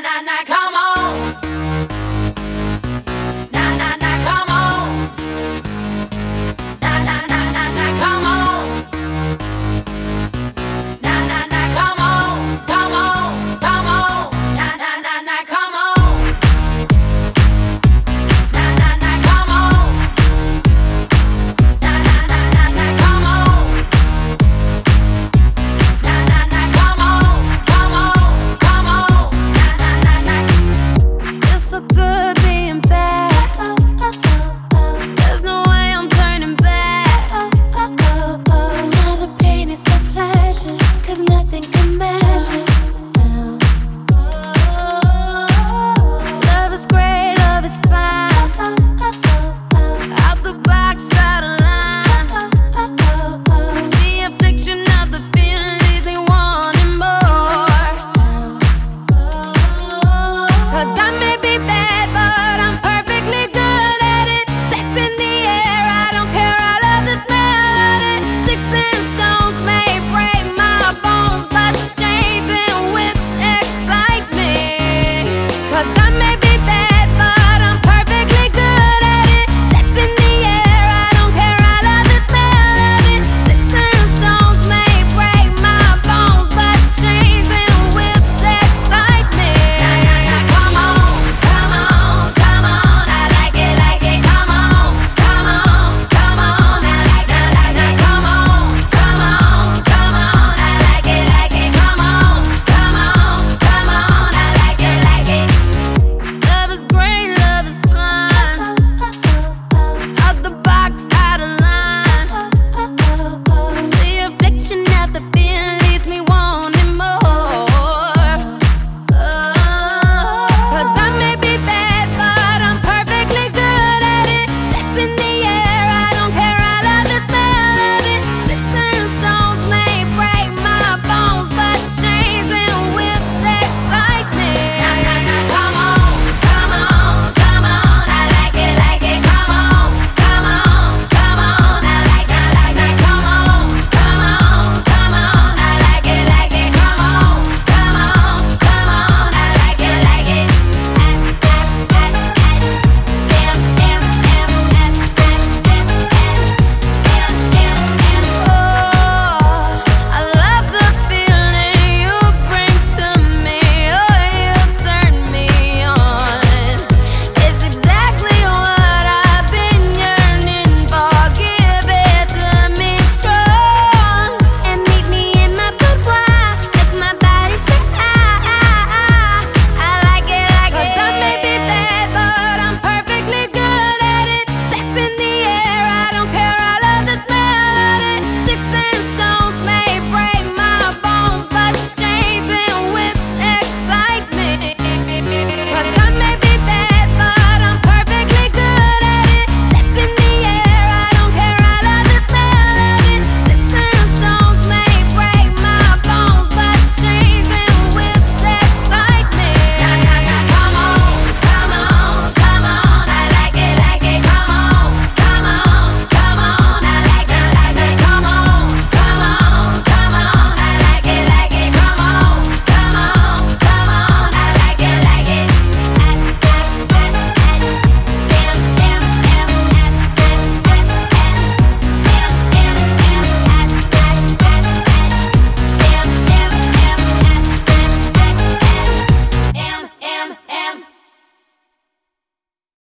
na na Cause I'm